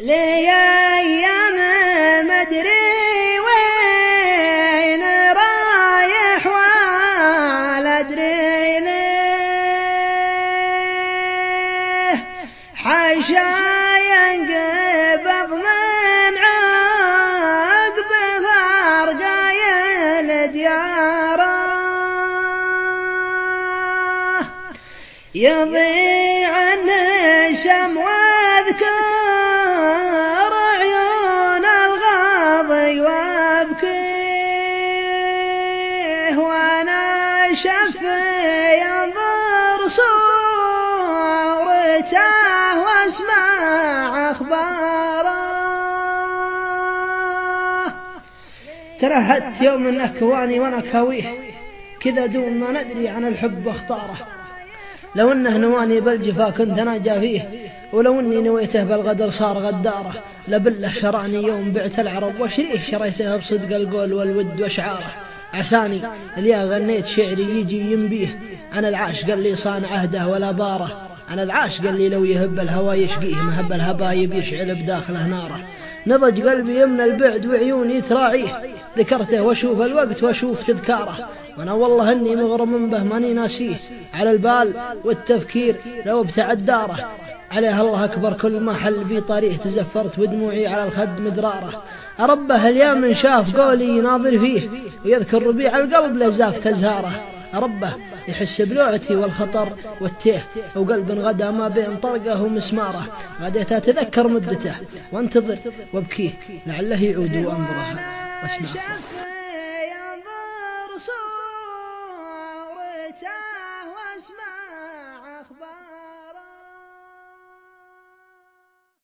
ليا أيام ما ادري وين رايح ولا ادري ليه حاشا ينقبض من عقب غرقايا دياره يضيع النشم شف ينظر صورته واسمع أخباره. ترهدت يوم من اكواني وأنا كاويه كذا دون ما ندري عن الحب واختاره. لو أنه نواني بالجفا كنت أنا جافيه ولو أني نويته بالغدر صار غداره. لبله شراني يوم بعت العرب وشريه شريته بصدق القول والود واشعاره عساني اللي غنيت شعري يجي ينبيه. أنا العاشق اللي صانع أهده ولا بارة. أنا العاشق اللي لو يهب الهوا يشقيه مهب الهبايب يشعل بداخله ناره. نضج قلبي من البعد وعيوني تراعيه. ذكرته وأشوف الوقت وأشوف تذكاره. وأنا والله إني مغرم به ماني ناسيه. على البال والتفكير لو ابتعد داره. عليه الله أكبر كل ما حل بي طريق تزفرت ودموعي على الخد مدراره. أربه اليوم شاف قولي يناظر فيه ويذكر ربيع القلب لزاف تزهاره؟ ربه يحس بلوعتي والخطر والتيه وقلب غدا ما بين طرقه ومسماره. غديت أتذكر مدته وانتظر وابكيه لعله يعود وأنظره واسمعه.